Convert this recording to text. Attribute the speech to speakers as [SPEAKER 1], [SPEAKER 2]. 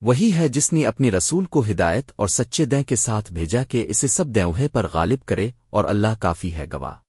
[SPEAKER 1] وہی ہے جس نے اپنی رسول کو ہدایت اور سچے دیں کے ساتھ بھیجا کہ اسے سب دیوہے پر غالب کرے اور اللہ کافی ہے گواہ۔